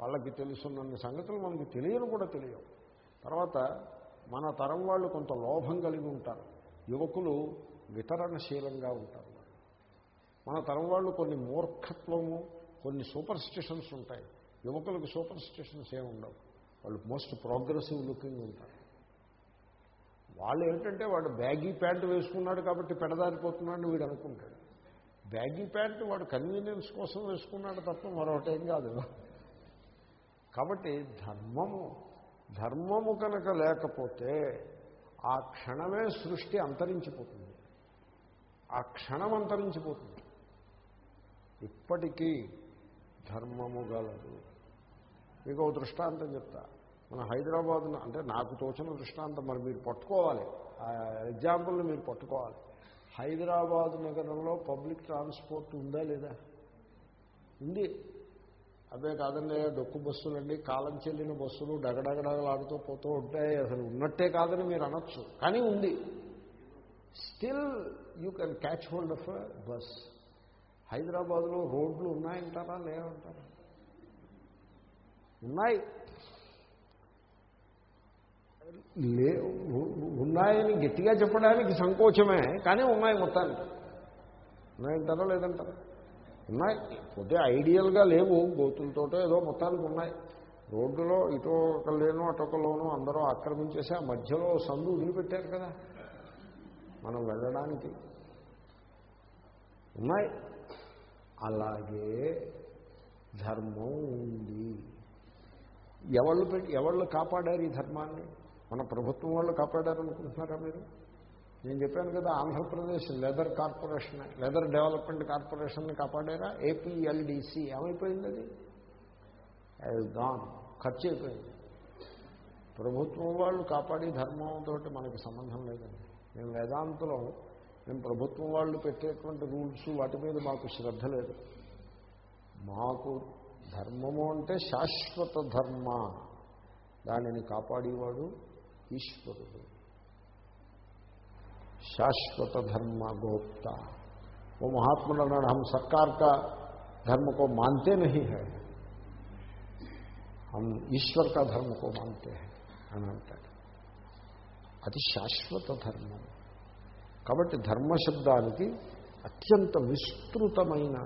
వాళ్ళకి తెలుసున్న సంగతులు మనకి తెలియను కూడా తెలియవు. తర్వాత మన తరం వాళ్ళు కొంత లోభం కలిగి ఉంటారు. యువకులు వితరణశీలంగా ఉంటారు. మన తరం వాళ్ళు కొన్ని మూర్ఖత్వము కొన్ని సూపర్ స్టిషన్స్ ఉంటాయి. యువకులకు సూపర్ స్టిషన్స్ ఏమి ఉండవు. వాళ్ళు మోస్ట్ ప్రోగ్రెసివ్ లుకింగ్ ఉంటారు. వాళ్ళు ఏంటంటే వాడు బ్యాగీ ప్యాంటు వేసుకున్నాడు కాబట్టి పెడదారిపోతున్నాడు వీడు అనుకుంటాడు. బ్యాగీ ప్యాంటు వాడు కన్వీనియన్స్ కోసం వేసుకున్నాడు తప్ప మరొకటేం కాదు. కాబట్టి ధర్మము ధర్మము కనుక లేకపోతే ఆ క్షణమే సృష్టి అంతరించిపోతుంది. ఆ క్షణం అంతరించిపోతుంది. ఇప్పటికీ ధర్మము గలదు. మీకు ఒక దృష్టాంతం చెప్తా. మన హైదరాబాద్ అంటే నాకు తోచిన దృష్టాంతం మరి మీరు పట్టుకోవాలి. ఆ ఎగ్జాంపుల్ని మీరు పట్టుకోవాలి. హైదరాబాద్ నగరంలో పబ్లిక్ ట్రాన్స్పోర్ట్ ఉందా లేదా? ఉంది. అవే కాదండి డొక్కు బస్సులండి కాలం చెల్లిన బస్సులు డగడగడగలాడుతూ పోతూ ఉంటాయి. అసలు ఉన్నట్టే కాదని మీరు అనొచ్చు. కానీ ఉంది. Still you can catch hold of bus హైదరాబాద్లో రోడ్లు ఉన్నాయంటారా? లేవంటారా? ఉన్నాయి. లే ఉన్నాయని గట్టిగా చెప్పడానికి సంకోచమే కానీ ఉన్నాయి మొత్తానికి. ఉన్నాయంటారా? లేదంటారా? ఉన్నాయి. పోతే ఐడియల్గా లేవు. గోతులతోటో ఏదో మొత్తానికి ఉన్నాయి. రోడ్డులో ఇటు ఒక లేను అటొకలోనూ అందరూ ఆక్రమించేసి ఆ మధ్యలో సందు వదిలిపెట్టారు కదా. మనం వెళ్ళడానికి ఉన్నాయి. అలాగే ధర్మం ఉంది. ఎవళ్ళు పెట్టి ఎవళ్ళు కాపాడారు ఈ ధర్మాన్ని? మన ప్రభుత్వం వాళ్ళు కాపాడారనుకుంటున్నారా మీరు? నేను చెప్పాను కదా Andhra Pradesh leather corporation leather development కార్పొరేషన్ని కాపాడారా? ఏపీఎల్డిసి. ఏమైపోయింది అది? అది గాన్ ఖర్చు అయిపోయింది. ప్రభుత్వం వాళ్ళు కాపాడి ధర్మంతో మనకి సంబంధం లేదండి. మేము వేదాంతలో మేము ప్రభుత్వం వాళ్ళు పెట్టేటువంటి రూల్స్ వాటి మీద మాకు శ్రద్ధ లేదు. మాకు ధర్మము అంటే శాశ్వత ధర్మ. దానిని కాపాడేవాడు ఈశ్వరుడు. शाश्वत धर्म गोप्ता वो महात्मा अगर हम सरकार का धर्म को मानते नहीं है हम ईश्वर का धर्म को मानते हैं అని అంటాడు అది శాశ్వత ధర్మం కాబట్టి ధర్మశబ్దానికి అత్యంత విస్తృతమైన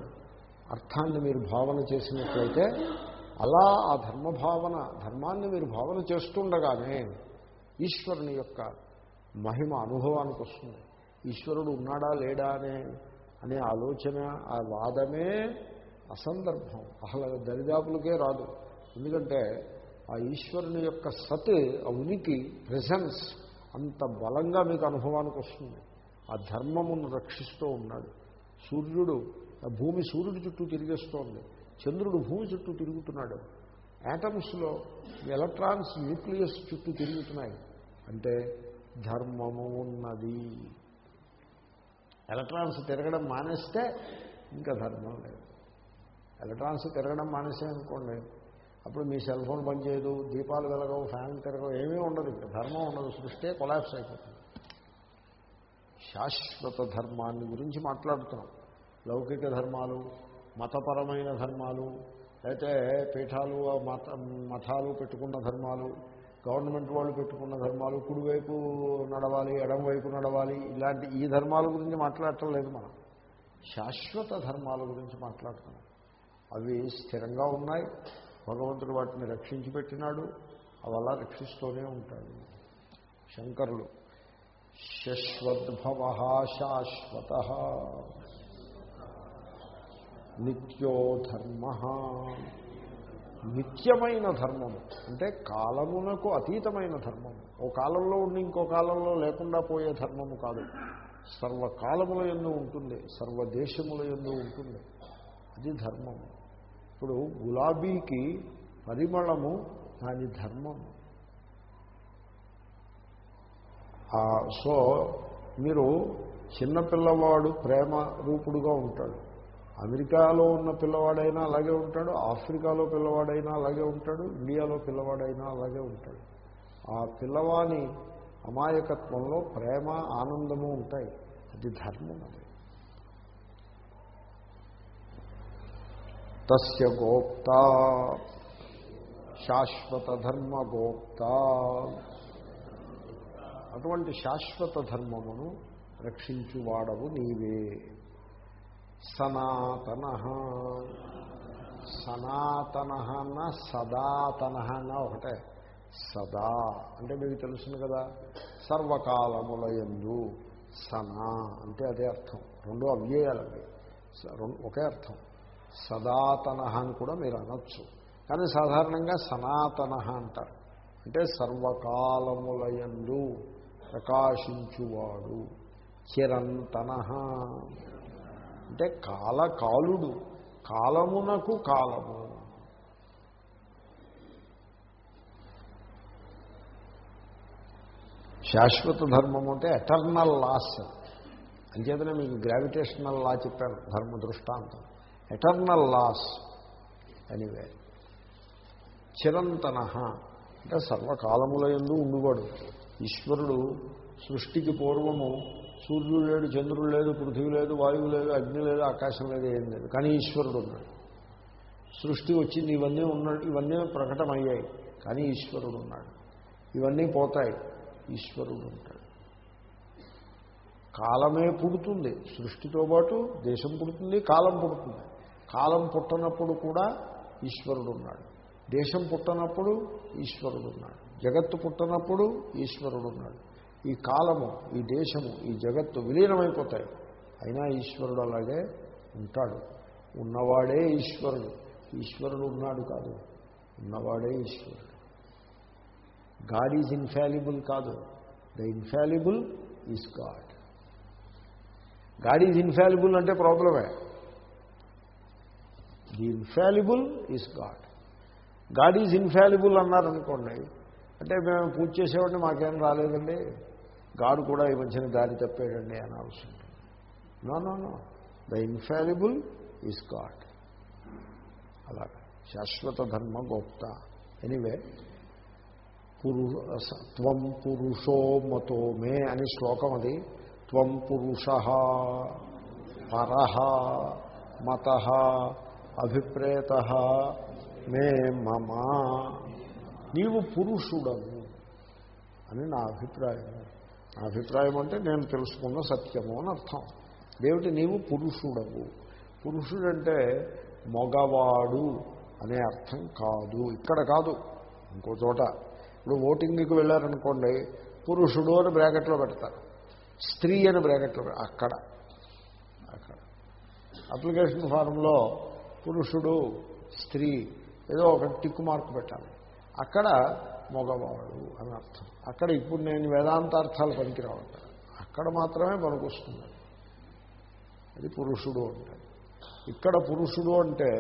అర్థాన్ని మీరు భావన చేసినట్లయితే అలా ఆ ధర్మభావన ధర్మాన్ని మీరు భావన చేస్తుండగానే ఈశ్వరుని యొక్క మహిమ అనుభవానికి వస్తుంది. ఈశ్వరుడు ఉన్నాడా లేడా అనే అనే ఆలోచన ఆ వాదమే అసందర్భం. అసలు దరిదాపులకే రాదు. ఎందుకంటే ఆ ఈశ్వరుని యొక్క సత్ ఆ ఉనికి ప్రెసెన్స్ అంత బలంగా మీకు అనుభవానికి వస్తుంది. ఆ ధర్మమును రక్షిస్తూ ఉన్నాడు. సూర్యుడు ఆ భూమి సూర్యుడి చుట్టూ తిరిగేస్తోంది. చంద్రుడు భూమి చుట్టూ తిరుగుతున్నాడు. యాటమ్స్లో ఎలక్ట్రాన్స్ న్యూక్లియస్ చుట్టూ తిరుగుతున్నాయి. అంటే ధర్మము ఉన్నది ఎలక్ట్రాన్స్ తిరగడం మానేస్తే ఇంకా ధర్మం లేదు. ఎలక్ట్రాన్స్ తిరగడం మానేసేయనుకోండి అప్పుడు మీ సెల్ ఫోన్ పనిచేయదు దీపాలు వెలగవు ఫ్యాన్ తిరగవు ఏమీ ఉండదు ఇక్కడ ధర్మం ఉండదు సృష్టి కొలాప్స్ అయిపోతుంది. శాశ్వత ధర్మాన్ని గురించి మాట్లాడుతున్నాం. లౌకిక ధర్మాలు మతపరమైన ధర్మాలు అయితే పీఠాలు మత మఠాలు పెట్టుకున్న ధర్మాలు గవర్నమెంట్ వాళ్ళు పెట్టుకున్న ధర్మాలు కుడివైపు నడవాలి ఎడంవైపు నడవాలి ఇలాంటి ఈ ధర్మాల గురించి మాట్లాడటం లేదు మనం. శాశ్వత ధర్మాల గురించి మాట్లాడుతున్నాం. అవి స్థిరంగా ఉన్నాయి. భగవంతుడు వాటిని రక్షించి పెట్టినాడు అవి అలా రక్షిస్తూనే ఉంటాడు. శంకరులు శశ్వద్భవ శాశ్వత నిత్యో ధర్మ నిత్యమైన ధర్మము అంటే కాలమునకు అతీతమైన ధర్మము ఓ కాలంలో ఉండి ఇంకో కాలంలో లేకుండా పోయే ధర్మము కాదు. సర్వకాలముల ఎందు ఉంటుంది సర్వదేశముల ఎందు ఉంటుంది. అది ధర్మము ఇప్పుడు గులాబీకి పరిమళము దాని ధర్మము సో మీరు చిన్నపిల్లవాడు ప్రేమ రూపుడుగా ఉంటాడు. అమెరికాలో ఉన్న పిల్లవాడైనా అలాగే ఉంటాడు ఆఫ్రికాలో పిల్లవాడైనా అలాగే ఉంటాడు ఇండియాలో పిల్లవాడైనా అలాగే ఉంటాడు. ఆ పిల్లవాని అమాయకత్వంలో ప్రేమ ఆనందము ఉంటాయి. అది ధర్మం అది. తస్య గోప్త శాశ్వత ధర్మ గోప్త. అటువంటి శాశ్వత ధర్మమును రక్షించువాడవు నీవే. సనాతన. సనాతన అన్న సదాతన అన్న ఒకటే. సదా అంటే మీకు తెలుసును కదా సర్వకాలముల ఎందు సనా అంటే అదే అర్థం. రెండు అవ్యయాలవి ఒకే అర్థం. సదాతన అని కూడా మీరు అనొచ్చు. కానీ సాధారణంగా సనాతన అంటారు. అంటే సర్వకాలములయందు ప్రకాశించువాడు. చిరంతన. అంటే కాలకాలుడు కాలమునకు కాలము. శాశ్వత ధర్మం అంటే ఎటర్నల్ లాస్ అంచేతనే మీకు గ్రావిటేషనల్ లా చెప్పాను ధర్మ దృష్టాంతం. ఎటర్నల్ లాస్ అనివే చిరంతన అంటే సర్వకాలముల ఎందు ఉండువాడు. ఈశ్వరుడు సృష్టికి పూర్వము సూర్యుడు లేడు చంద్రుడు లేదు పృథివీ లేదు వాయువు లేదు అగ్ని లేదు ఆకాశం లేదు ఏం లేదు. కానీ ఈశ్వరుడు ఉన్నాడు. సృష్టి వచ్చింది ఇవన్నీ ఉన్నాడు ఇవన్నీ ప్రకటమయ్యాయి కానీ ఈశ్వరుడు ఉన్నాడు. ఇవన్నీ పోతాయి ఈశ్వరుడు ఉంటాడు. కాలమే పుడుతుంది సృష్టితో పాటు దేశం పుడుతుంది కాలం పుడుతుంది. కాలం పుట్టనప్పుడు కూడా ఈశ్వరుడు ఉన్నాడు. దేశం పుట్టనప్పుడు ఈశ్వరుడు ఉన్నాడు. జగత్తు పుట్టనప్పుడు ఈశ్వరుడు ఉన్నాడు. ఈ కాలము ఈ దేశము ఈ జగత్తు విలీనమైపోతాయి. అయినా ఈశ్వరుడు అలాగే ఉంటాడు. ఉన్నవాడే ఈశ్వరుడు. ఈశ్వరుడు ఉన్నాడు కాదు. ఉన్నవాడే ఈశ్వరుడు. గాడ్ ఈజ్ ఇన్ఫాలిబుల్ కాదు. The infallible is God. God is infallible అంటే ప్రాబ్లమే. The infallible is God. God is infallible అన్నారనుకోండి అంటే మేము పూజ చేసేవాడిని మాకేం రాలేదండి. గాడ్ కూడా ఈ మధ్యన దారి తప్పేయండి అనాల్సి ఉంటుంది no no no the infallible is God అలా శాశ్వత ధర్మ గోప్త. ఎనివే పురు త్వం పురుషో మతో మే అని శ్లోకం అది. త్వం పురుష పర మత అభిప్రేత మే మమ. నీవు పురుషుడము అని నా అభిప్రాయం అభిప్రాయం అంటే నేను తెలుసుకున్న సత్యము అని అర్థం. దేవుటి నీవు పురుషుడవు. పురుషుడంటే మగవాడు అనే అర్థం కాదు. ఇక్కడ కాదు ఇంకో చోట. ఇప్పుడు ఓటింగ్కి వెళ్ళారనుకోండి పురుషుడు అని బ్రాకెట్లో పెడతారు. స్త్రీ అని బ్రాకెట్లో అక్కడ. అక్కడ. అప్లికేషన్ ఫారంలో పురుషుడు స్త్రీ ఏదో ఒక టిక్ మార్క్ పెట్టాలి. అక్కడ మగవాడు అని అర్థం. అక్కడ ఇప్పుడు నేను వేదాంతార్థాలు పనికిరావట అక్కడ మాత్రమే పనికొస్తుంది. అది పురుషుడు అంటే. ఇక్కడ పురుషుడు అంటే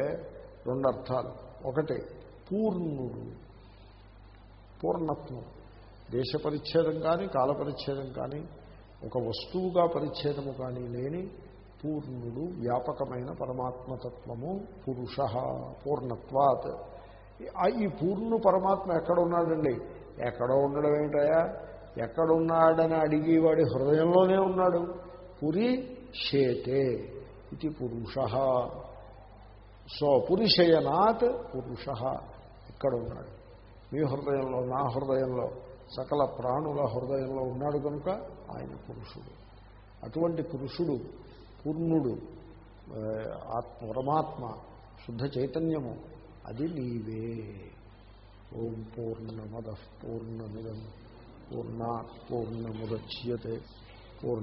రెండు అర్థాలు. ఒకటి పూర్ణుడు. పూర్ణత్వం. దేశ పరిచ్ఛేదం కానీ కాల పరిచ్ఛేదం కానీ ఒక వస్తువుగా పరిచ్ఛేదము కానీ లేని పూర్ణుడు వ్యాపకమైన పరమాత్మతత్వము పురుష పూర్ణత్వాత్. ఈ పూర్ణు పరమాత్మ ఎక్కడ ఉన్నాడండి? ఎక్కడో ఉండడం ఏమిటయా ఎక్కడున్నాడని అడిగి వాడి హృదయంలోనే ఉన్నాడు. పురి శేతే ఇది పురుష. సో పురుషయనాత్ పురుష. ఇక్కడ ఉన్నాడు మీ హృదయంలో నా హృదయంలో సకల ప్రాణుల హృదయంలో ఉన్నాడు కనుక ఆయన పురుషుడు. అటువంటి పురుషుడు పూర్ణుడు ఆత్మ పరమాత్మ శుద్ధ చైతన్యము అది నీవే. ఓం పూర్ణమద పూర్ణమిదం పూర్ణా పూర్ణముద్య పూర్ణ